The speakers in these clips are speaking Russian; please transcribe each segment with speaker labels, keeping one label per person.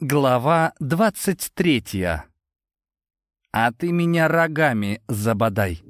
Speaker 1: Глава двадцать третья. А ты меня рогами забодай.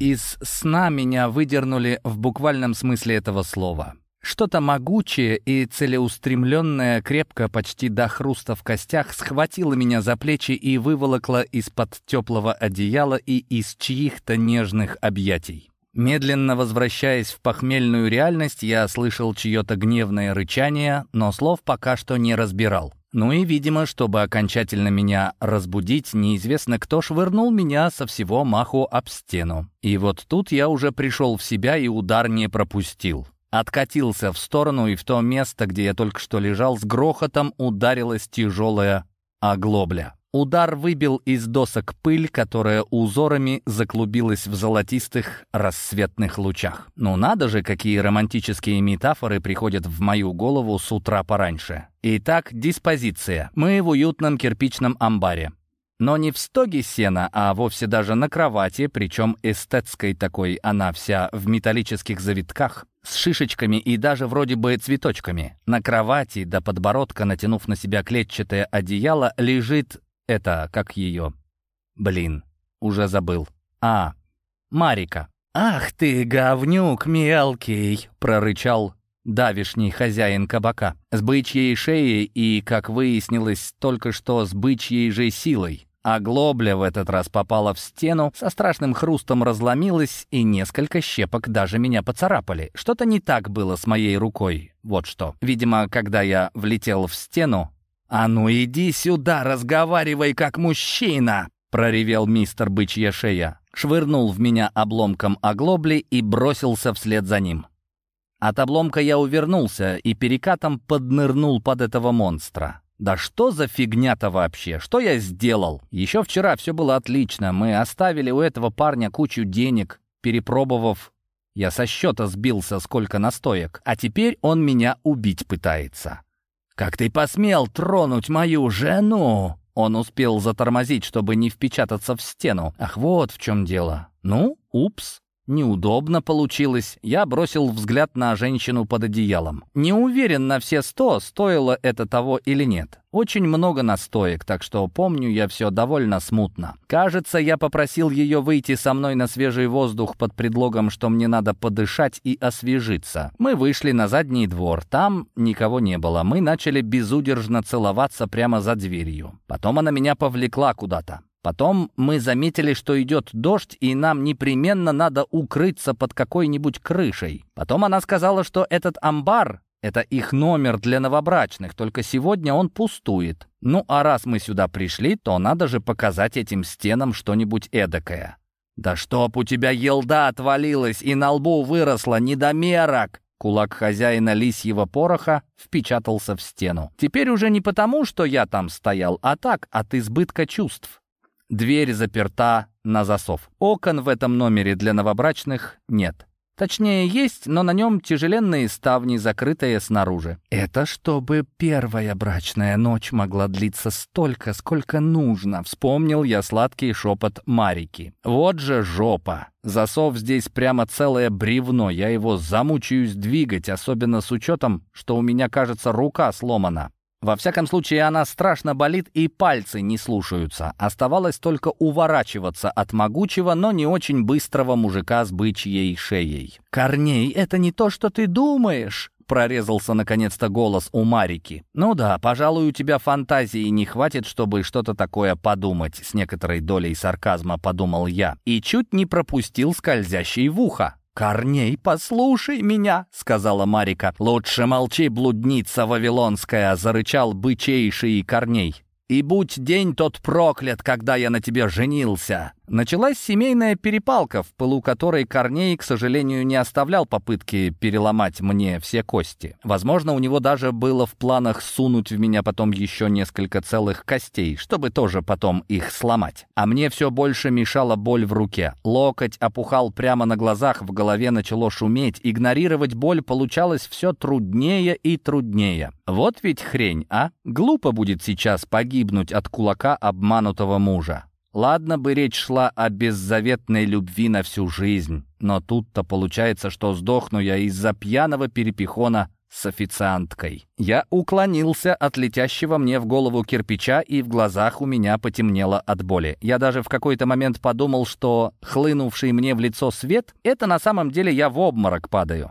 Speaker 1: Из сна меня выдернули в буквальном смысле этого слова. Что-то могучее и целеустремленное, крепко, почти до хруста в костях, схватило меня за плечи и выволокло из-под теплого одеяла и из чьих-то нежных объятий. Медленно возвращаясь в похмельную реальность, я слышал чье-то гневное рычание, но слов пока что не разбирал. Ну и, видимо, чтобы окончательно меня разбудить, неизвестно кто швырнул меня со всего маху об стену. И вот тут я уже пришел в себя и удар не пропустил. Откатился в сторону, и в то место, где я только что лежал, с грохотом ударилась тяжелая оглобля. Удар выбил из досок пыль, которая узорами заклубилась в золотистых рассветных лучах. Ну надо же, какие романтические метафоры приходят в мою голову с утра пораньше. Итак, диспозиция. Мы в уютном кирпичном амбаре. Но не в стоге сена, а вовсе даже на кровати, причем эстетской такой она вся в металлических завитках, с шишечками и даже вроде бы цветочками. На кровати до подбородка, натянув на себя клетчатое одеяло, лежит это, как ее? Блин, уже забыл. А, Марика. «Ах ты, говнюк мелкий!» — прорычал давишний хозяин кабака. С бычьей шеей и, как выяснилось, только что с бычьей же силой. А глобля в этот раз попала в стену, со страшным хрустом разломилась, и несколько щепок даже меня поцарапали. Что-то не так было с моей рукой. Вот что. Видимо, когда я влетел в стену, «А ну иди сюда, разговаривай как мужчина!» проревел мистер Бычья шея, швырнул в меня обломком оглобли и бросился вслед за ним. От обломка я увернулся и перекатом поднырнул под этого монстра. Да что за фигня-то вообще? Что я сделал? Еще вчера все было отлично. Мы оставили у этого парня кучу денег, перепробовав. Я со счета сбился, сколько настоек. А теперь он меня убить пытается. «Как ты посмел тронуть мою жену?» Он успел затормозить, чтобы не впечататься в стену. Ах, вот в чем дело. Ну, упс. Неудобно получилось. Я бросил взгляд на женщину под одеялом. Не уверен на все сто, стоило это того или нет. Очень много настоек, так что помню я все довольно смутно. Кажется, я попросил ее выйти со мной на свежий воздух под предлогом, что мне надо подышать и освежиться. Мы вышли на задний двор. Там никого не было. Мы начали безудержно целоваться прямо за дверью. Потом она меня повлекла куда-то. Потом мы заметили, что идет дождь, и нам непременно надо укрыться под какой-нибудь крышей. Потом она сказала, что этот амбар — это их номер для новобрачных, только сегодня он пустует. Ну, а раз мы сюда пришли, то надо же показать этим стенам что-нибудь эдакое. «Да чтоб у тебя елда отвалилась и на лбу выросла, недомерок!» Кулак хозяина лисьего пороха впечатался в стену. Теперь уже не потому, что я там стоял, а так, от избытка чувств. Дверь заперта на засов. Окон в этом номере для новобрачных нет. Точнее, есть, но на нем тяжеленные ставни, закрытые снаружи. Это чтобы первая брачная ночь могла длиться столько, сколько нужно, вспомнил я сладкий шепот Марики. Вот же жопа. Засов здесь прямо целое бревно, я его замучаюсь двигать, особенно с учетом, что у меня, кажется, рука сломана. Во всяком случае, она страшно болит и пальцы не слушаются. Оставалось только уворачиваться от могучего, но не очень быстрого мужика с бычьей шеей. «Корней, это не то, что ты думаешь!» Прорезался наконец-то голос у Марики. «Ну да, пожалуй, у тебя фантазии не хватит, чтобы что-то такое подумать», с некоторой долей сарказма подумал я. И чуть не пропустил скользящий в ухо. «Корней, послушай меня!» — сказала Марика. «Лучше молчи, блудница вавилонская!» — зарычал бычейший Корней. «И будь день тот проклят, когда я на тебе женился!» Началась семейная перепалка, в пылу которой Корней, к сожалению, не оставлял попытки переломать мне все кости. Возможно, у него даже было в планах сунуть в меня потом еще несколько целых костей, чтобы тоже потом их сломать. А мне все больше мешала боль в руке. Локоть опухал прямо на глазах, в голове начало шуметь. Игнорировать боль получалось все труднее и труднее. Вот ведь хрень, а? Глупо будет сейчас погибнуть от кулака обманутого мужа. Ладно бы речь шла о беззаветной любви на всю жизнь, но тут-то получается, что сдохну я из-за пьяного перепихона с официанткой. Я уклонился от летящего мне в голову кирпича, и в глазах у меня потемнело от боли. Я даже в какой-то момент подумал, что хлынувший мне в лицо свет — это на самом деле я в обморок падаю.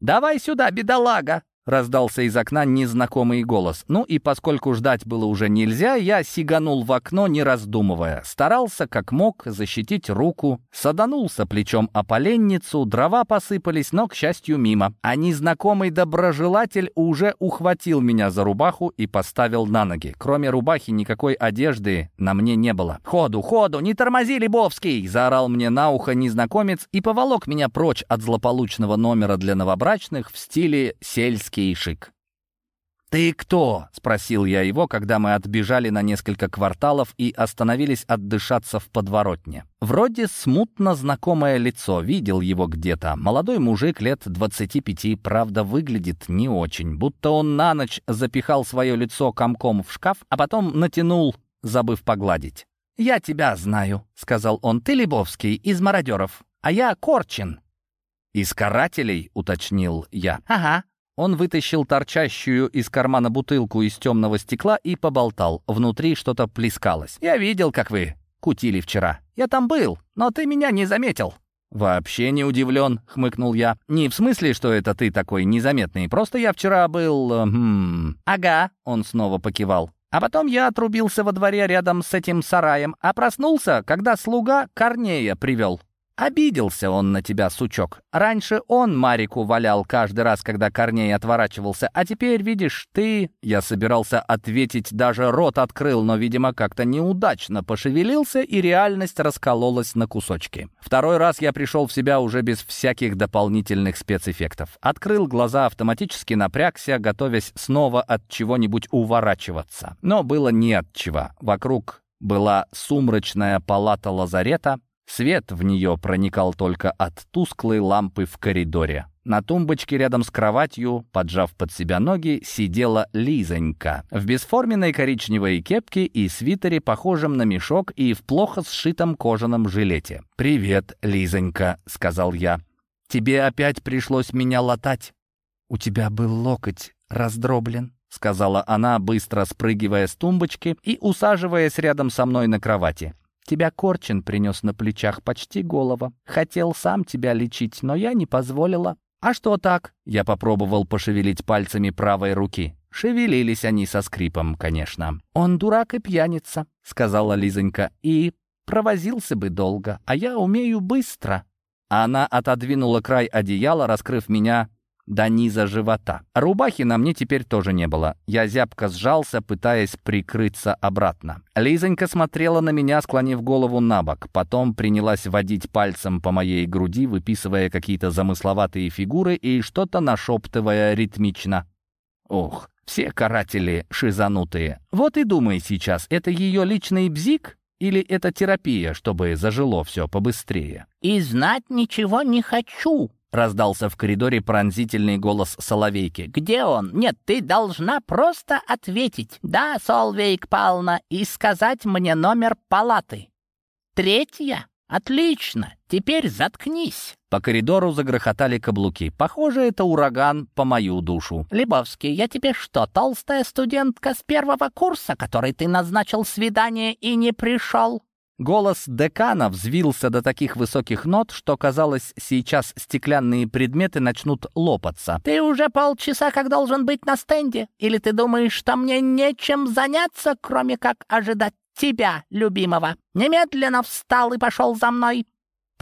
Speaker 1: «Давай сюда, бедолага!» Раздался из окна незнакомый голос. Ну и поскольку ждать было уже нельзя, я сиганул в окно, не раздумывая. Старался, как мог, защитить руку. Саданулся плечом о поленницу, дрова посыпались, но, к счастью, мимо. А незнакомый доброжелатель уже ухватил меня за рубаху и поставил на ноги. Кроме рубахи никакой одежды на мне не было. «Ходу, ходу, не тормози, Лебовский!» заорал мне на ухо незнакомец и поволок меня прочь от злополучного номера для новобрачных в стиле сельский дерзкий шик. «Ты кто?» — спросил я его, когда мы отбежали на несколько кварталов и остановились отдышаться в подворотне. Вроде смутно знакомое лицо, видел его где-то. Молодой мужик лет 25, правда, выглядит не очень, будто он на ночь запихал свое лицо комком в шкаф, а потом натянул, забыв погладить. «Я тебя знаю», — сказал он, — «ты Лебовский, из мародеров, а я Корчин». «Из карателей?» — уточнил я.
Speaker 2: «Ага»,
Speaker 1: он вытащил торчащую из кармана бутылку из темного стекла и поболтал. Внутри что-то плескалось. «Я видел, как вы кутили вчера. Я там был, но ты меня не заметил». «Вообще не удивлен», — хмыкнул я. «Не в смысле, что это ты такой незаметный. Просто я вчера был... Э, хм...»
Speaker 2: «Ага», —
Speaker 1: он снова покивал. А потом я отрубился во дворе рядом с этим сараем, а проснулся, когда слуга Корнея привел. Обиделся он на тебя, сучок. Раньше он Марику валял каждый раз, когда Корней отворачивался, а теперь, видишь, ты...» Я собирался ответить, даже рот открыл, но, видимо, как-то неудачно пошевелился, и реальность раскололась на кусочки. Второй раз я пришел в себя уже без всяких дополнительных спецэффектов. Открыл глаза, автоматически напрягся, готовясь снова от чего-нибудь уворачиваться. Но было не от чего. Вокруг была сумрачная палата лазарета, Свет в нее проникал только от тусклой лампы в коридоре. На тумбочке рядом с кроватью, поджав под себя ноги, сидела Лизонька в бесформенной коричневой кепке и свитере, похожем на мешок, и в плохо сшитом кожаном жилете. «Привет, Лизонька», — сказал я. «Тебе опять пришлось меня латать». «У тебя был локоть раздроблен», — сказала она, быстро спрыгивая с тумбочки и усаживаясь рядом со мной на кровати. Тебя Корчин принес на плечах почти голова. Хотел сам тебя лечить, но я не позволила. А что так? Я попробовал пошевелить пальцами правой руки. Шевелились они со скрипом, конечно. «Он дурак и пьяница», — сказала Лизонька, «и провозился бы долго, а я умею быстро». Она отодвинула край одеяла, раскрыв меня до низа живота. Рубахи на мне теперь тоже не было. Я зябко сжался, пытаясь прикрыться обратно. Лизонька смотрела на меня, склонив голову на бок. Потом принялась водить пальцем по моей груди, выписывая какие-то замысловатые фигуры и что-то нашептывая ритмично. Ох, все каратели шизанутые. Вот и думай сейчас, это ее личный бзик или это терапия, чтобы зажило все побыстрее?
Speaker 2: «И знать ничего не хочу»,
Speaker 1: Раздался в коридоре пронзительный голос Соловейки.
Speaker 2: «Где он? Нет, ты должна просто ответить. Да, Солвейк Павловна, и сказать мне номер палаты. Третья? Отлично. Теперь заткнись».
Speaker 1: По коридору загрохотали каблуки. Похоже, это ураган по мою душу.
Speaker 2: «Лебовский, я тебе что, толстая студентка с первого курса, которой ты назначил свидание и не пришел?»
Speaker 1: Голос декана взвился до таких высоких нот, что, казалось, сейчас стеклянные предметы начнут лопаться.
Speaker 2: «Ты уже полчаса как должен быть на стенде? Или ты думаешь, что мне нечем заняться, кроме как ожидать тебя, любимого? Немедленно встал и пошел за мной!»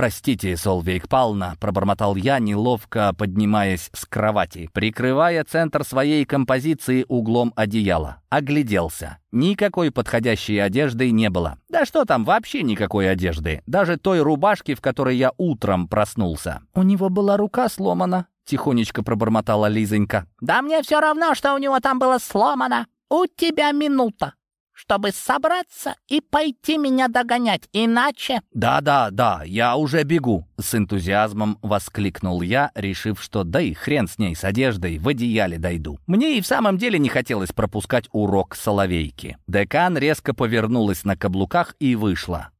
Speaker 1: «Простите, Солвейк Пална», — пробормотал я, неловко поднимаясь с кровати, прикрывая центр своей композиции углом одеяла. Огляделся. Никакой подходящей одежды не было. Да что там, вообще никакой одежды. Даже той рубашки, в которой я утром проснулся.
Speaker 2: «У него была рука сломана», — тихонечко пробормотала Лизонька. «Да мне все равно, что у него там было сломано. У тебя минута чтобы собраться и пойти меня догонять, иначе...»
Speaker 1: «Да-да, да, я уже бегу!» С энтузиазмом воскликнул я, решив, что да и хрен с ней, с одеждой, в одеяле дойду. Мне и в самом деле не хотелось пропускать урок соловейки. Декан резко повернулась на каблуках и вышла.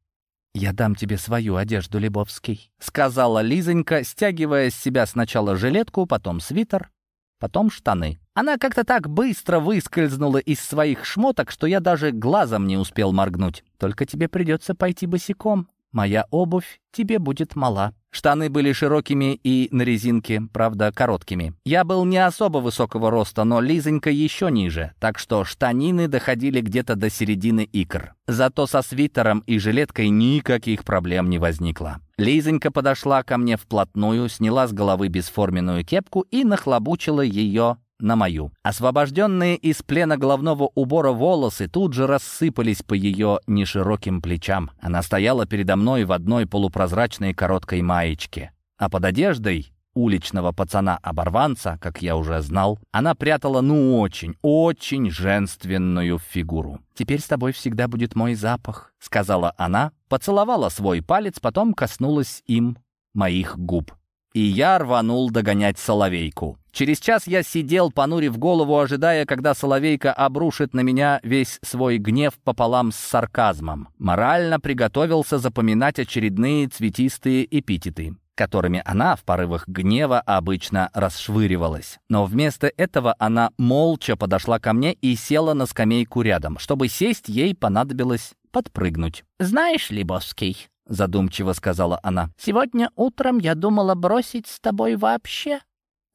Speaker 1: «Я дам тебе свою одежду, Лебовский», — сказала Лизонька, стягивая с себя сначала жилетку, потом свитер, потом штаны. Она как-то так быстро выскользнула из своих шмоток, что я даже глазом не успел моргнуть. «Только тебе придется пойти босиком. Моя обувь тебе будет мала». Штаны были широкими и на резинке, правда, короткими. Я был не особо высокого роста, но Лизонька еще ниже, так что штанины доходили где-то до середины икр. Зато со свитером и жилеткой никаких проблем не возникло. Лизонька подошла ко мне вплотную, сняла с головы бесформенную кепку и нахлобучила ее на мою. Освобожденные из плена головного убора волосы тут же рассыпались по ее нешироким плечам. Она стояла передо мной в одной полупрозрачной короткой маечке. А под одеждой уличного пацана-оборванца, как я уже знал, она прятала ну очень, очень женственную фигуру. «Теперь с тобой всегда будет мой запах», — сказала она, поцеловала свой палец, потом коснулась им моих губ. И я рванул догонять Соловейку. Через час я сидел, понурив голову, ожидая, когда Соловейка обрушит на меня весь свой гнев пополам с сарказмом. Морально приготовился запоминать очередные цветистые эпитеты которыми она в порывах гнева обычно расшвыривалась. Но вместо этого она молча подошла ко мне и села на скамейку рядом. Чтобы сесть, ей понадобилось подпрыгнуть.
Speaker 2: «Знаешь, Лебовский, —
Speaker 1: задумчиво сказала она.
Speaker 2: «Сегодня утром я думала бросить с тобой вообще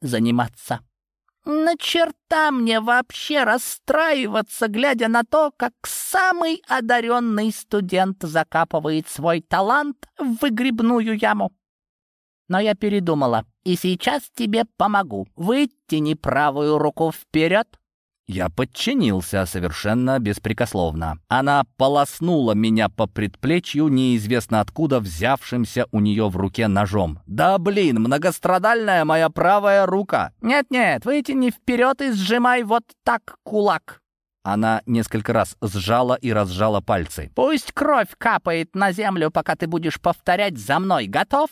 Speaker 2: заниматься. На черта мне вообще расстраиваться, глядя на то, как самый одаренный студент закапывает свой талант в выгребную яму. Но я передумала, и сейчас тебе помогу. Вытяни правую руку вперед,
Speaker 1: я подчинился совершенно беспрекословно. Она полоснула меня по предплечью, неизвестно откуда взявшимся у нее в руке ножом. «Да блин, многострадальная моя правая рука!»
Speaker 2: «Нет-нет, вытяни вперед и сжимай вот так кулак!»
Speaker 1: Она несколько раз сжала и разжала пальцы.
Speaker 2: «Пусть кровь капает на землю, пока ты будешь повторять за мной. Готов?»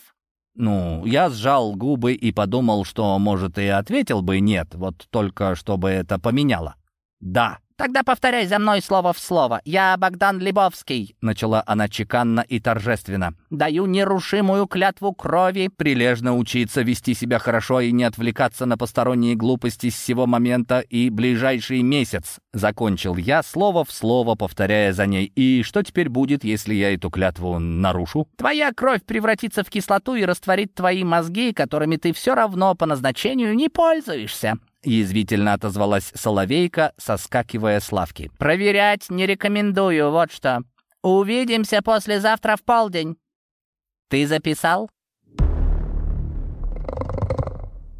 Speaker 1: Ну, я сжал губы и подумал, что, может, и ответил бы «нет», вот только чтобы это поменяло. «Да».
Speaker 2: «Тогда повторяй за мной слово в слово. Я Богдан Лебовский», — начала она чеканно и торжественно. «Даю нерушимую клятву крови,
Speaker 1: прилежно учиться вести себя хорошо и не отвлекаться на посторонние глупости с сего момента и ближайший месяц», — закончил я слово в слово, повторяя за ней. «И что теперь будет, если я эту клятву нарушу?»
Speaker 2: «Твоя кровь превратится в кислоту и растворит твои мозги, которыми ты все равно по назначению не пользуешься.
Speaker 1: Язвительно отозвалась Соловейка, соскакивая с лавки.
Speaker 2: «Проверять не рекомендую, вот что. Увидимся послезавтра в полдень. Ты записал?»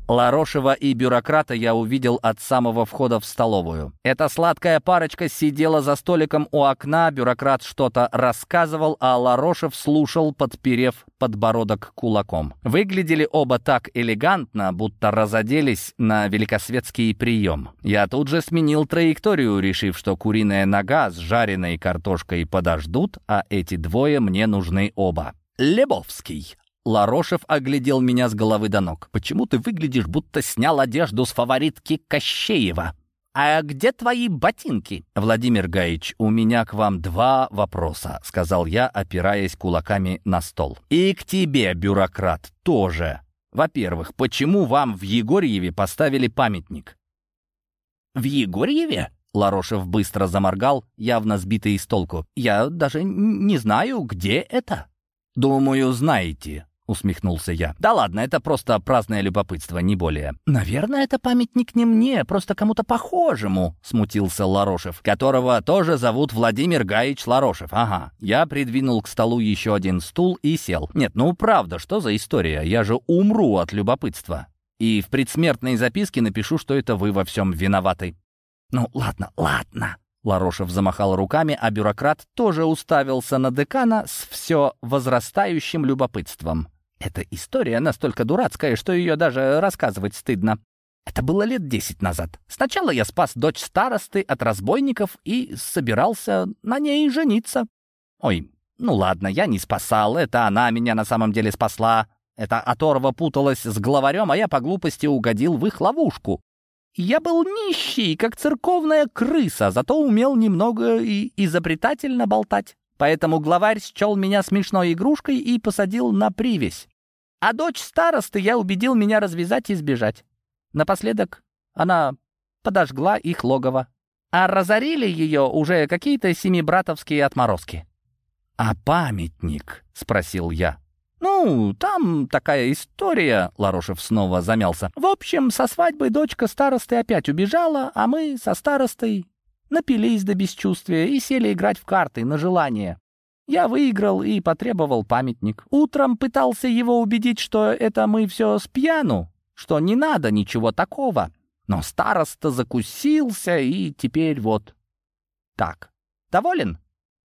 Speaker 1: Ларошева и бюрократа я увидел от самого входа в столовую. Эта сладкая парочка сидела за столиком у окна, бюрократ что-то рассказывал, а Ларошев слушал, подперев подбородок кулаком. Выглядели оба так элегантно, будто разоделись на великосветский прием. Я тут же сменил траекторию, решив, что куриная нога с жареной картошкой подождут, а эти двое мне нужны оба. «Лебовский», Ларошев оглядел меня с головы до ног. «Почему ты выглядишь, будто снял одежду с фаворитки Кощеева?» «А где твои ботинки?» «Владимир Гаич, у меня к вам два вопроса», — сказал я, опираясь кулаками на стол. «И к тебе, бюрократ, тоже. Во-первых, почему вам в Егорьеве поставили памятник?»
Speaker 2: «В Егорьеве?»
Speaker 1: Ларошев быстро заморгал, явно сбитый с толку. «Я даже не знаю, где это». «Думаю, знаете», — усмехнулся я. «Да ладно, это просто праздное любопытство, не более».
Speaker 2: «Наверное, это памятник не мне, просто кому-то похожему», — смутился Ларошев,
Speaker 1: которого тоже зовут Владимир Гаич Ларошев. Ага. Я придвинул к столу еще один стул и сел. Нет, ну правда, что за история? Я же умру от любопытства. И в предсмертной записке напишу, что это вы во всем виноваты.
Speaker 2: «Ну, ладно, ладно»,
Speaker 1: Ларошев замахал руками, а бюрократ тоже уставился на декана с все возрастающим любопытством. Эта история настолько дурацкая, что ее даже рассказывать стыдно. Это было лет десять назад. Сначала я спас дочь старосты от разбойников и собирался на ней жениться. Ой, ну ладно, я не спасал, это она меня на самом деле спасла. Эта оторва путалась с главарем, а я по глупости угодил в их ловушку. Я был нищий, как церковная крыса, зато умел немного и изобретательно болтать.
Speaker 2: Поэтому главарь счел меня смешной игрушкой и посадил на привязь. А дочь старосты я убедил меня развязать и сбежать. Напоследок она подожгла их логово. А разорили ее уже какие-то семибратовские отморозки.
Speaker 1: «А памятник?» — спросил я.
Speaker 2: «Ну, там такая история», — Ларошев снова замялся. «В общем, со свадьбы дочка старосты опять убежала, а мы со старостой напились до бесчувствия и сели играть в карты на желание. Я выиграл и потребовал памятник. Утром пытался его убедить, что это мы все с пьяну, что не надо ничего такого. Но староста закусился, и теперь вот так. Доволен?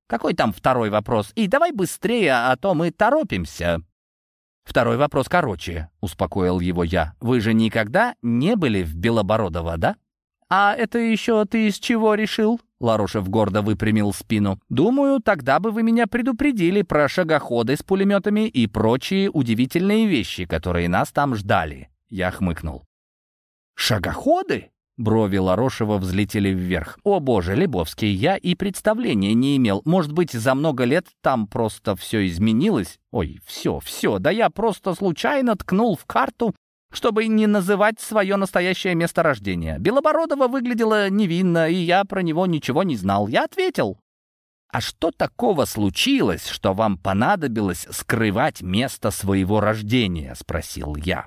Speaker 2: Какой там второй вопрос? И давай быстрее, а то мы торопимся.
Speaker 1: Второй вопрос короче, успокоил его я. Вы же никогда не были в Белобородово, да?
Speaker 2: А это еще ты из чего решил? Ларошев гордо выпрямил спину. «Думаю, тогда бы вы меня предупредили про шагоходы с пулеметами и прочие удивительные вещи, которые нас там ждали». Я хмыкнул.
Speaker 1: «Шагоходы?»
Speaker 2: Брови Ларошева взлетели вверх. «О боже, Лебовский, я и представления не имел. Может быть, за много лет там просто все изменилось? Ой, все, все, да я просто случайно ткнул в карту чтобы не называть свое настоящее место рождения. Белобородова выглядела невинно, и я про него ничего не знал. Я ответил. «А что такого случилось, что вам понадобилось скрывать место своего рождения?» — спросил я.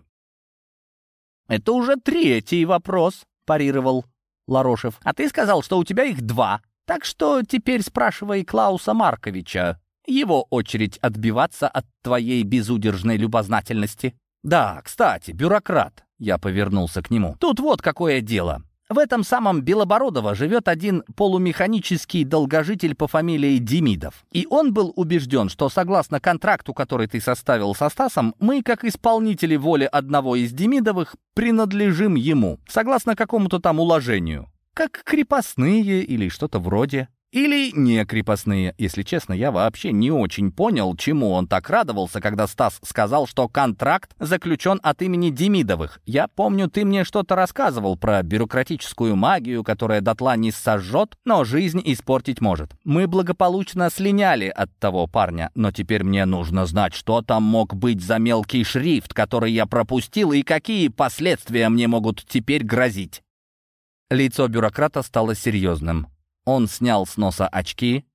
Speaker 2: «Это уже третий вопрос», — парировал Ларошев. «А ты сказал, что у тебя их два. Так что теперь спрашивай Клауса Марковича. Его очередь отбиваться от твоей безудержной любознательности». «Да, кстати, бюрократ», — я повернулся к нему. «Тут вот какое дело. В этом самом Белобородово живет один полумеханический долгожитель по фамилии Демидов. И он был убежден, что согласно контракту, который ты составил со Стасом, мы, как исполнители воли одного из Демидовых, принадлежим ему, согласно какому-то там уложению. Как крепостные или что-то вроде. Или не крепостные. Если честно, я вообще не очень понял, чему он так радовался, когда Стас сказал, что контракт заключен от имени Демидовых. Я помню, ты мне что-то рассказывал про бюрократическую магию, которая дотла не сожжет, но жизнь испортить может. Мы благополучно слиняли от того парня, но теперь мне нужно знать, что там мог быть за мелкий шрифт, который я пропустил, и какие последствия мне могут теперь грозить. Лицо бюрократа стало серьезным. Он снял с носа очки,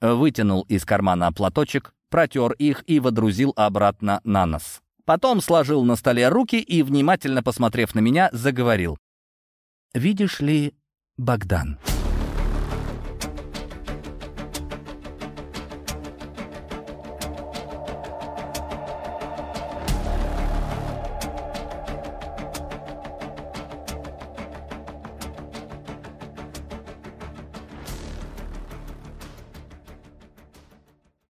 Speaker 2: вытянул из кармана платочек, протер их и водрузил обратно на нос. Потом сложил на столе руки и, внимательно посмотрев на меня, заговорил. «Видишь ли, Богдан...»